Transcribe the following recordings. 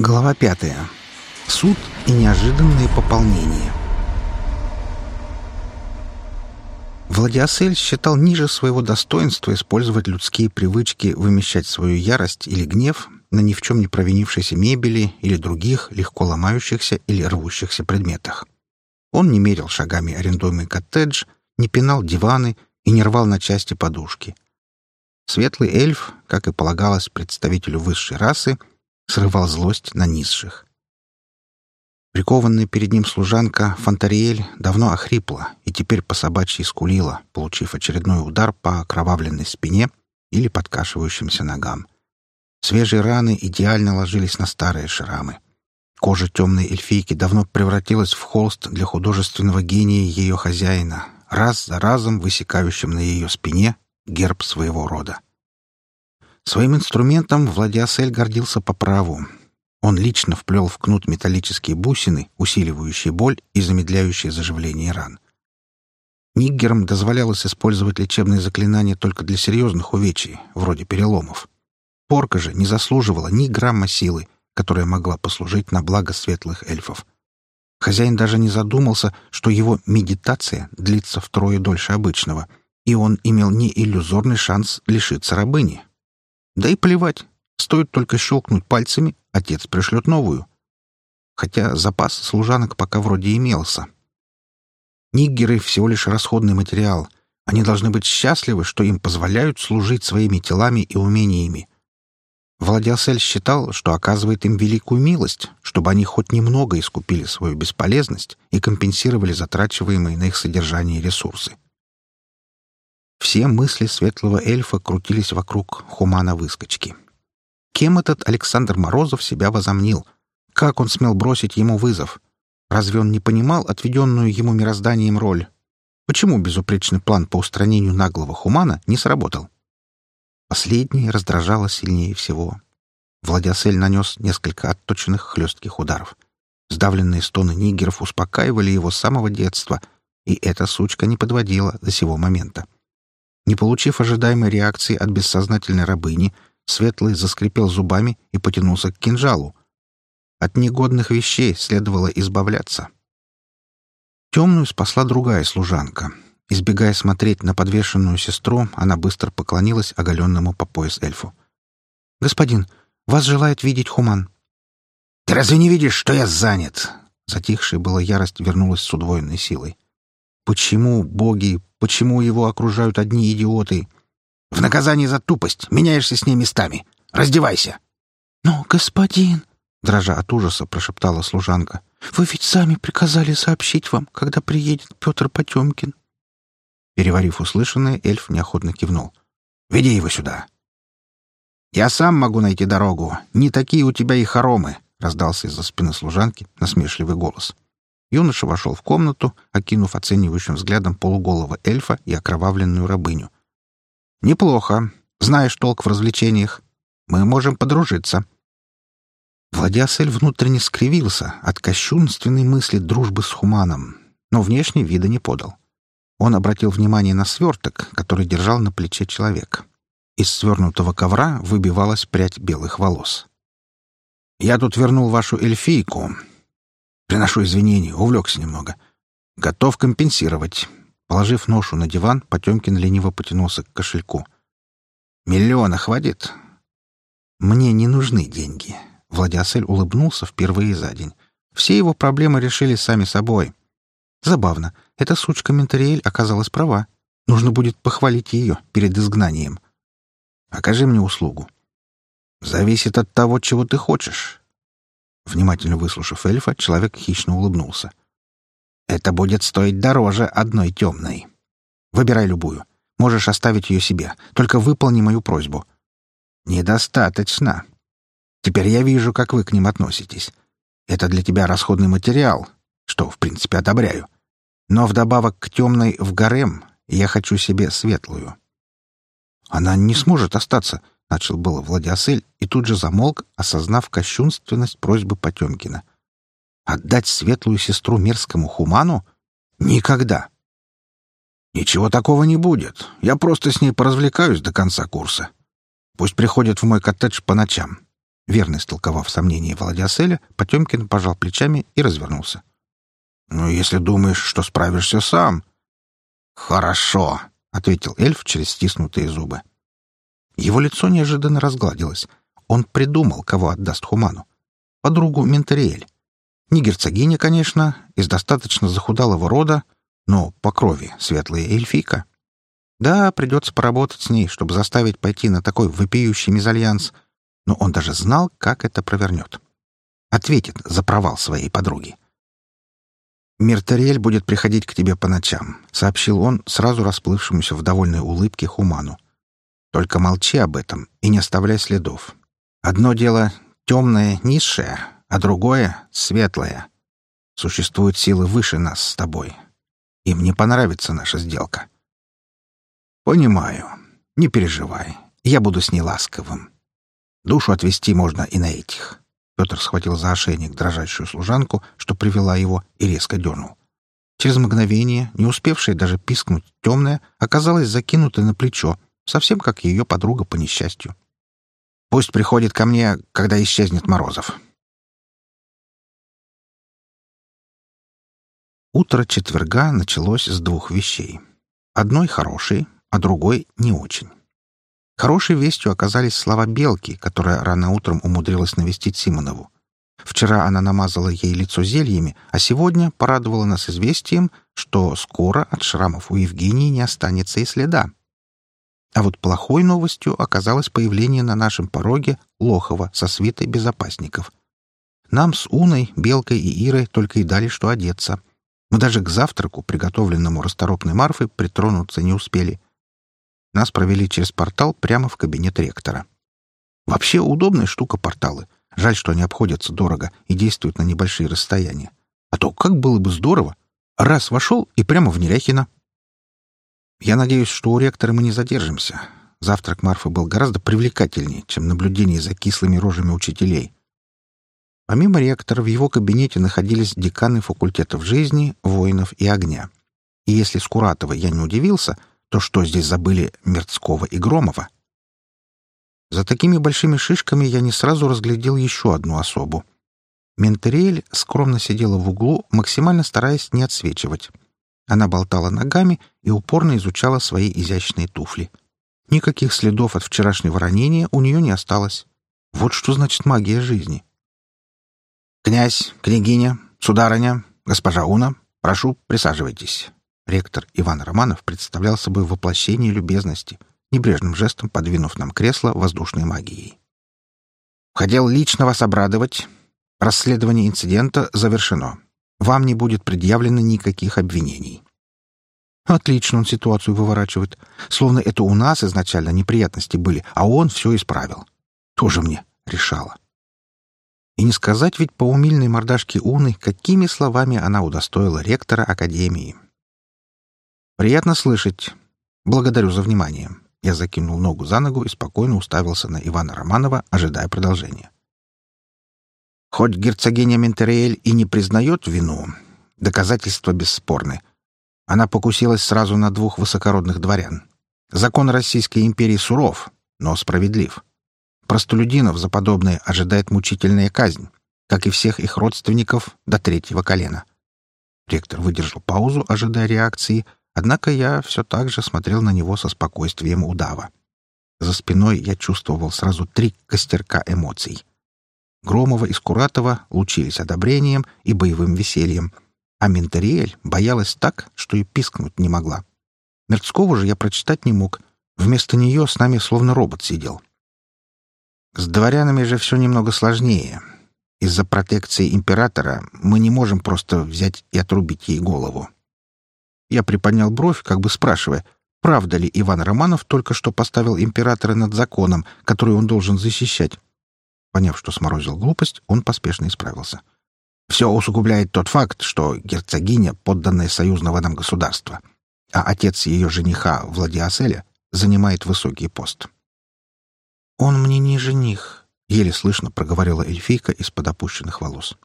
Глава пятая. Суд и неожиданные пополнения. Владиасель считал ниже своего достоинства использовать людские привычки вымещать свою ярость или гнев на ни в чем не провинившейся мебели или других легко ломающихся или рвущихся предметах. Он не мерил шагами арендуемый коттедж, не пинал диваны и не рвал на части подушки. Светлый эльф, как и полагалось представителю высшей расы, — срывал злость на низших. Прикованная перед ним служанка Фонтариэль давно охрипла и теперь по собачьи скулила, получив очередной удар по окровавленной спине или подкашивающимся ногам. Свежие раны идеально ложились на старые шрамы. Кожа темной эльфийки давно превратилась в холст для художественного гения ее хозяина, раз за разом высекающим на ее спине герб своего рода. Своим инструментом Владиасель гордился по праву. Он лично вплел в кнут металлические бусины, усиливающие боль и замедляющие заживление ран. Ниггерам дозволялось использовать лечебные заклинания только для серьезных увечий, вроде переломов. Порка же не заслуживала ни грамма силы, которая могла послужить на благо светлых эльфов. Хозяин даже не задумался, что его медитация длится втрое дольше обычного, и он имел не иллюзорный шанс лишиться рабыни, да и плевать. Стоит только щелкнуть пальцами, отец пришлет новую. Хотя запас служанок пока вроде имелся. Ниггеры — всего лишь расходный материал. Они должны быть счастливы, что им позволяют служить своими телами и умениями. Владиасель считал, что оказывает им великую милость, чтобы они хоть немного искупили свою бесполезность и компенсировали затрачиваемые на их содержание ресурсы. Все мысли светлого эльфа крутились вокруг хумана-выскочки. Кем этот Александр Морозов себя возомнил? Как он смел бросить ему вызов? Разве он не понимал отведенную ему мирозданием роль? Почему безупречный план по устранению наглого хумана не сработал? Последнее раздражало сильнее всего. Владясель нанес несколько отточенных хлестких ударов. Сдавленные стоны нигеров успокаивали его с самого детства, и эта сучка не подводила до сего момента. Не получив ожидаемой реакции от бессознательной рабыни, Светлый заскрипел зубами и потянулся к кинжалу. От негодных вещей следовало избавляться. Темную спасла другая служанка. Избегая смотреть на подвешенную сестру, она быстро поклонилась оголенному по пояс эльфу. «Господин, вас желает видеть Хуман». «Ты разве не видишь, что я занят?» Затихшая была ярость вернулась с удвоенной силой. «Почему боги Почему его окружают одни идиоты? В наказание за тупость меняешься с ней местами. Раздевайся. Но, господин, дрожа от ужаса, прошептала служанка. Вы ведь сами приказали сообщить вам, когда приедет Петр Потемкин. Переварив услышанное, эльф неохотно кивнул. «Веди его сюда». «Я сам могу найти дорогу. Не такие у тебя и хоромы», — раздался из-за спины служанки насмешливый голос. Юноша вошел в комнату, окинув оценивающим взглядом полуголого эльфа и окровавленную рабыню. «Неплохо. Знаешь толк в развлечениях. Мы можем подружиться». Владясель внутренне скривился от кощунственной мысли дружбы с Хуманом, но внешне вида не подал. Он обратил внимание на сверток, который держал на плече человек. Из свернутого ковра выбивалась прядь белых волос. «Я тут вернул вашу эльфийку. Приношу извинения, увлекся немного. Готов компенсировать. Положив ношу на диван, Потемкин лениво потянулся к кошельку. «Миллиона хватит?» «Мне не нужны деньги». Владиасель улыбнулся впервые за день. Все его проблемы решили сами собой. Забавно, эта сучка Ментариэль оказалась права. Нужно будет похвалить ее перед изгнанием. Окажи мне услугу. Зависит от того, чего ты хочешь. Внимательно выслушав эльфа, человек хищно улыбнулся. «Это будет стоить дороже одной темной. Выбирай любую. Можешь оставить ее себе. Только выполни мою просьбу». «Недостаточно. Теперь я вижу, как вы к ним относитесь. Это для тебя расходный материал, что, в принципе, одобряю. Но вдобавок к темной в гарем я хочу себе светлую». «Она не сможет остаться», — начал было Владиасель и тут же замолк, осознав кощунственность просьбы Потемкина. «Отдать светлую сестру мерзкому хуману? Никогда!» «Ничего такого не будет. Я просто с ней поразвлекаюсь до конца курса. Пусть приходит в мой коттедж по ночам. Верно истолковав сомнение Владиаселя, Потемкин пожал плечами и развернулся. «Ну, если думаешь, что справишься сам...» «Хорошо», — ответил эльф через стиснутые зубы. Его лицо неожиданно разгладилось. Он придумал, кого отдаст Хуману. Подругу Ментериэль. Не герцогиня, конечно, из достаточно захудалого рода, но по крови светлая эльфийка. Да, придется поработать с ней, чтобы заставить пойти на такой вопиющий мезальянс — но он даже знал, как это провернет. Ответит за провал своей подруги. «Миртариэль будет приходить к тебе по ночам», — сообщил он сразу расплывшемуся в довольной улыбке Хуману. «Только молчи об этом и не оставляй следов. Одно дело — темное, низшее, а другое — светлое. Существуют силы выше нас с тобой. Им не понравится наша сделка». «Понимаю. Не переживай. Я буду с ней ласковым. Душу отвести можно и на этих. Петр схватил за ошейник дрожащую служанку, что привела его, и резко дернул. Через мгновение, не успевшая даже пискнуть темная, оказалась закинута на плечо, совсем как ее подруга по несчастью. «Пусть приходит ко мне, когда исчезнет Морозов». Утро четверга началось с двух вещей. Одной хорошей, а другой не очень. Хорошей вестью оказались слова Белки, которая рано утром умудрилась навестить Симонову. Вчера она намазала ей лицо зельями, а сегодня порадовала нас известием, что скоро от шрамов у Евгении не останется и следа. А вот плохой новостью оказалось появление на нашем пороге Лохова со свитой безопасников. Нам с Уной, Белкой и Ирой только и дали что одеться. Мы даже к завтраку, приготовленному расторопной Марфой, притронуться не успели — нас провели через портал прямо в кабинет ректора. Вообще удобная штука порталы. Жаль, что они обходятся дорого и действуют на небольшие расстояния. А то как было бы здорово. Раз вошел и прямо в Неряхино. Я надеюсь, что у ректора мы не задержимся. Завтрак Марфы был гораздо привлекательнее, чем наблюдение за кислыми рожами учителей. Помимо ректора, в его кабинете находились деканы факультетов жизни, воинов и огня. И если с Куратова я не удивился — то что здесь забыли Мерцкого и Громова? За такими большими шишками я не сразу разглядел еще одну особу. Ментериэль скромно сидела в углу, максимально стараясь не отсвечивать. Она болтала ногами и упорно изучала свои изящные туфли. Никаких следов от вчерашнего ранения у нее не осталось. Вот что значит магия жизни. «Князь, княгиня, сударыня, госпожа Уна, прошу, присаживайтесь. Ректор Иван Романов представлял собой воплощение любезности, небрежным жестом подвинув нам кресло воздушной магией. «Хотел лично вас обрадовать. Расследование инцидента завершено. Вам не будет предъявлено никаких обвинений». Отлично он ситуацию выворачивает. Словно это у нас изначально неприятности были, а он все исправил. Тоже мне решала. И не сказать ведь по умильной мордашке Уны, какими словами она удостоила ректора Академии. «Приятно слышать. Благодарю за внимание». Я закинул ногу за ногу и спокойно уставился на Ивана Романова, ожидая продолжения. Хоть герцогиня Ментериэль и не признает вину, доказательства бесспорны. Она покусилась сразу на двух высокородных дворян. Закон Российской империи суров, но справедлив. Простолюдинов за подобное ожидает мучительная казнь, как и всех их родственников до третьего колена. Ректор выдержал паузу, ожидая реакции — Однако я все так же смотрел на него со спокойствием удава. За спиной я чувствовал сразу три костерка эмоций. Громова и Скуратова лучились одобрением и боевым весельем, а Ментериэль боялась так, что и пискнуть не могла. Мерцкову же я прочитать не мог. Вместо нее с нами словно робот сидел. С дворянами же все немного сложнее. Из-за протекции императора мы не можем просто взять и отрубить ей голову. Я приподнял бровь, как бы спрашивая, правда ли Иван Романов только что поставил императора над законом, который он должен защищать. Поняв, что сморозил глупость, он поспешно исправился. Все усугубляет тот факт, что герцогиня — подданная союзного нам государства, а отец ее жениха, Владиаселя, занимает высокий пост. «Он мне не жених», — еле слышно проговорила эльфийка из-под опущенных волос.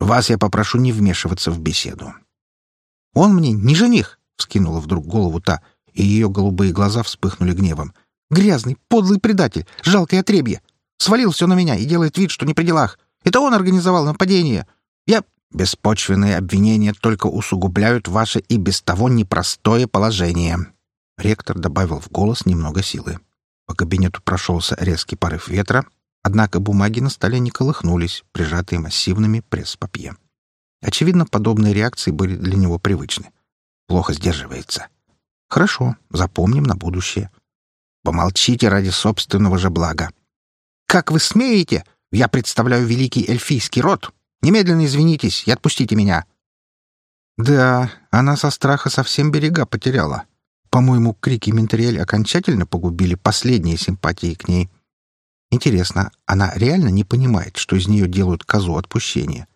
«Вас я попрошу не вмешиваться в беседу. «Он мне не жених!» — вскинула вдруг голову та, и ее голубые глаза вспыхнули гневом. «Грязный, подлый предатель, жалкое отребье! Свалил все на меня и делает вид, что не при делах. Это он организовал нападение. Я...» «Беспочвенные обвинения только усугубляют ваше и без того непростое положение». Ректор добавил в голос немного силы. По кабинету прошелся резкий порыв ветра, однако бумаги на столе не колыхнулись, прижатые массивными пресс-папье. Очевидно, подобные реакции были для него привычны. Плохо сдерживается. Хорошо, запомним на будущее. Помолчите ради собственного же блага. «Как вы смеете? Я представляю великий эльфийский род. Немедленно извинитесь и отпустите меня». Да, она со страха совсем берега потеряла. По-моему, крики Ментериэль окончательно погубили последние симпатии к ней. Интересно, она реально не понимает, что из нее делают козу отпущения?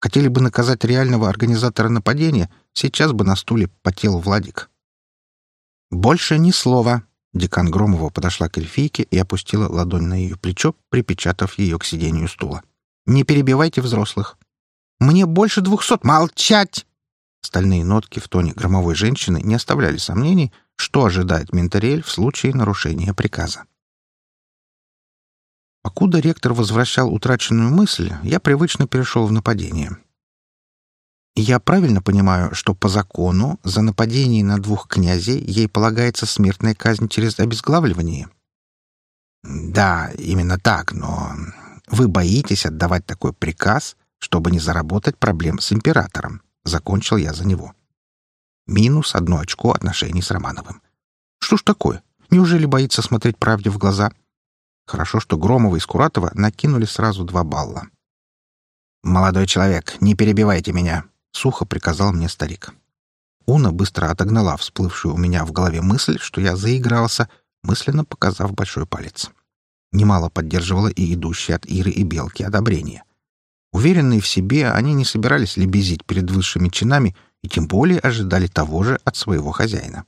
Хотели бы наказать реального организатора нападения, сейчас бы на стуле потел Владик. «Больше ни слова», Декан Громова подошла к эльфийке и опустила ладонь на ее плечо, припечатав ее к сиденью стула. «Не перебивайте взрослых». «Мне больше двухсот! Молчать!» Стальные нотки в тоне громовой женщины не оставляли сомнений, что ожидает Менторель в случае нарушения приказа. Покуда ректор возвращал утраченную мысль, я привычно перешел в нападение. Я правильно понимаю, что по закону за нападение на двух князей ей полагается смертная казнь через обезглавливание? Да, именно так, но вы боитесь отдавать такой приказ, чтобы не заработать проблем с императором. Закончил я за него. Минус одно очко отношений с Романовым. Что ж такое? Неужели боится смотреть правде в глаза? Хорошо, что Громова и Скуратова накинули сразу два балла. «Молодой человек, не перебивайте меня», сухо приказал мне старик. Уна быстро отогнала всплывшую у меня в голове мысль, что я заигрался, мысленно показав большой палец. Немало поддерживала и идущие от Иры и Белки одобрение. Уверенные в себе, они не собирались лебезить перед высшими чинами и тем более ожидали того же от своего хозяина.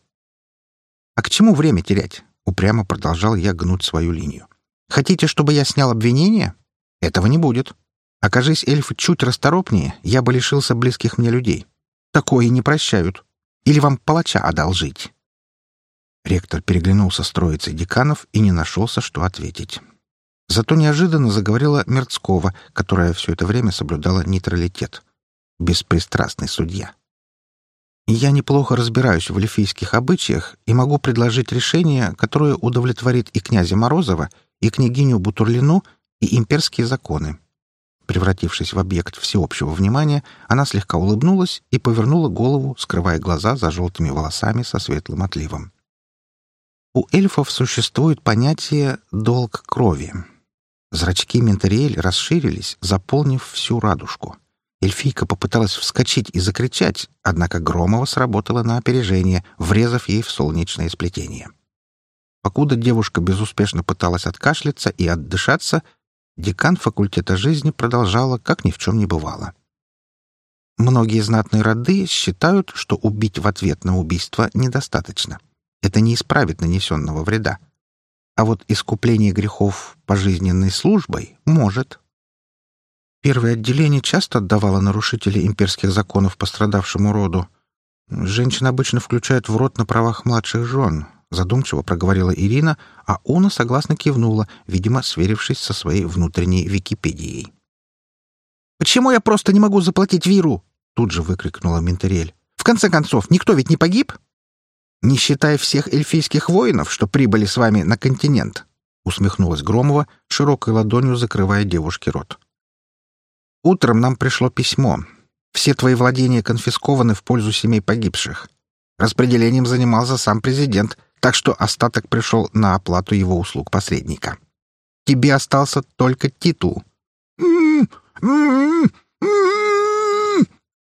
«А к чему время терять?» — упрямо продолжал я гнуть свою линию. «Хотите, чтобы я снял обвинение? Этого не будет. Окажись эльфы чуть расторопнее, я бы лишился близких мне людей. Такое не прощают. Или вам палача одолжить?» Ректор переглянулся с троицей деканов и не нашелся, что ответить. Зато неожиданно заговорила Мерцкова, которая все это время соблюдала нейтралитет. Беспристрастный судья. «Я неплохо разбираюсь в эльфийских обычаях и могу предложить решение, которое удовлетворит и князя Морозова, и княгиню Бутурлину, и имперские законы. Превратившись в объект всеобщего внимания, она слегка улыбнулась и повернула голову, скрывая глаза за желтыми волосами со светлым отливом. У эльфов существует понятие «долг крови». Зрачки Ментериэль расширились, заполнив всю радужку. Эльфийка попыталась вскочить и закричать, однако Громова сработала на опережение, врезав ей в солнечное сплетение. Покуда девушка безуспешно пыталась откашляться и отдышаться, декан факультета жизни продолжала, как ни в чем не бывало. Многие знатные роды считают, что убить в ответ на убийство недостаточно. Это не исправит нанесенного вреда. А вот искупление грехов пожизненной службой может. Первое отделение часто отдавало нарушителей имперских законов пострадавшему роду. Женщин обычно включают в рот на правах младших жен, задумчиво проговорила Ирина, а Уна согласно кивнула, видимо, сверившись со своей внутренней Википедией. «Почему я просто не могу заплатить Виру?» тут же выкрикнула Ментерель. «В конце концов, никто ведь не погиб?» «Не считая всех эльфийских воинов, что прибыли с вами на континент», усмехнулась Громова, широкой ладонью закрывая девушке рот. «Утром нам пришло письмо. Все твои владения конфискованы в пользу семей погибших. Распределением занимался сам президент, так что остаток пришел на оплату его услуг посредника. Тебе остался только титул.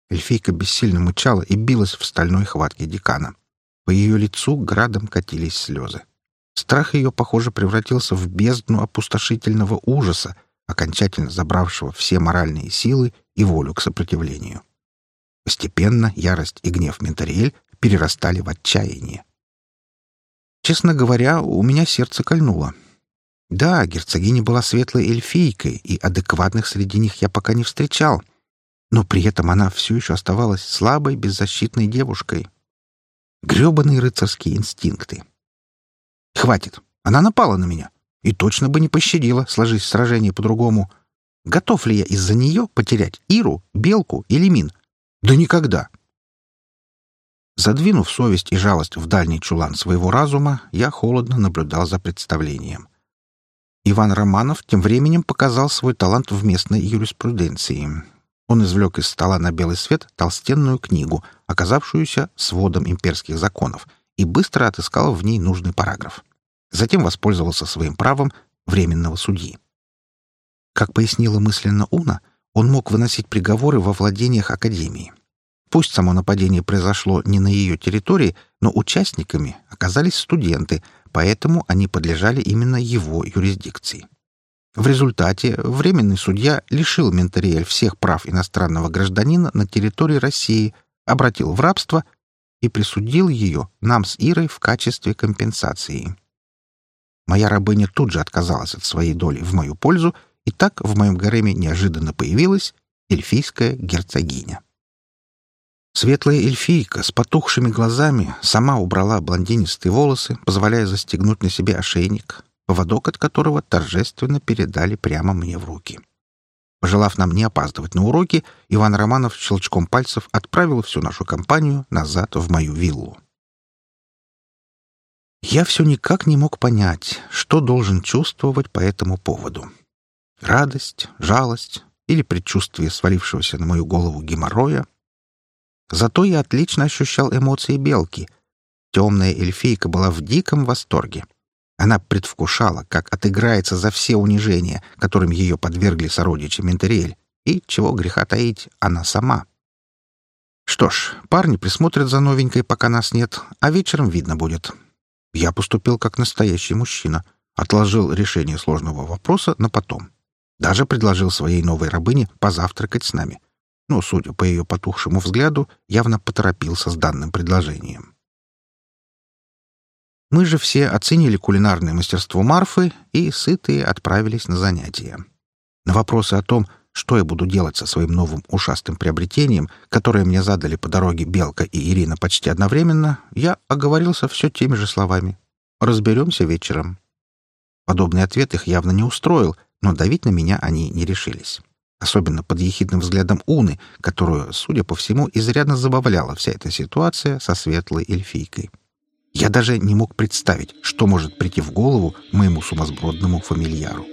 Эльфийка бессильно мычала и билась в стальной хватке декана. По ее лицу градом катились слезы. Страх ее, похоже, превратился в бездну опустошительного ужаса, окончательно забравшего все моральные силы и волю к сопротивлению. Постепенно ярость и гнев Ментариэль перерастали в отчаяние. Честно говоря, у меня сердце кольнуло. Да, герцогиня была светлой эльфийкой, и адекватных среди них я пока не встречал. Но при этом она все еще оставалась слабой, беззащитной девушкой. Гребаные рыцарские инстинкты. Хватит. Она напала на меня. И точно бы не пощадила, сложись сражение по-другому. Готов ли я из-за нее потерять Иру, Белку или Мин? Да никогда. Задвинув совесть и жалость в дальний чулан своего разума, я холодно наблюдал за представлением. Иван Романов тем временем показал свой талант в местной юриспруденции. Он извлек из стола на белый свет толстенную книгу, оказавшуюся сводом имперских законов, и быстро отыскал в ней нужный параграф. Затем воспользовался своим правом временного судьи. Как пояснила мысленно Уна, он мог выносить приговоры во владениях Академии. Пусть само нападение произошло не на ее территории, но участниками оказались студенты, поэтому они подлежали именно его юрисдикции. В результате временный судья лишил Ментериэль всех прав иностранного гражданина на территории России, обратил в рабство и присудил ее нам с Ирой в качестве компенсации. Моя рабыня тут же отказалась от своей доли в мою пользу, и так в моем гареме неожиданно появилась эльфийская герцогиня. Светлая эльфийка с потухшими глазами сама убрала блондинистые волосы, позволяя застегнуть на себе ошейник, поводок от которого торжественно передали прямо мне в руки. Пожелав нам не опаздывать на уроки, Иван Романов щелчком пальцев отправил всю нашу компанию назад в мою виллу. Я все никак не мог понять, что должен чувствовать по этому поводу. Радость, жалость или предчувствие свалившегося на мою голову геморроя — Зато я отлично ощущал эмоции белки. Темная эльфийка была в диком восторге. Она предвкушала, как отыграется за все унижения, которым ее подвергли сородичи Ментериэль, и, чего греха таить, она сама. Что ж, парни присмотрят за новенькой, пока нас нет, а вечером видно будет. Я поступил как настоящий мужчина, отложил решение сложного вопроса на потом. Даже предложил своей новой рабыне позавтракать с нами но, судя по ее потухшему взгляду, явно поторопился с данным предложением. Мы же все оценили кулинарное мастерство Марфы и, сытые, отправились на занятия. На вопросы о том, что я буду делать со своим новым ушастым приобретением, которое мне задали по дороге Белка и Ирина почти одновременно, я оговорился все теми же словами. «Разберемся вечером». Подобный ответ их явно не устроил, но давить на меня они не решились особенно под ехидным взглядом Уны, которую, судя по всему, изрядно забавляла вся эта ситуация со светлой эльфийкой. Я даже не мог представить, что может прийти в голову моему сумасбродному фамильяру.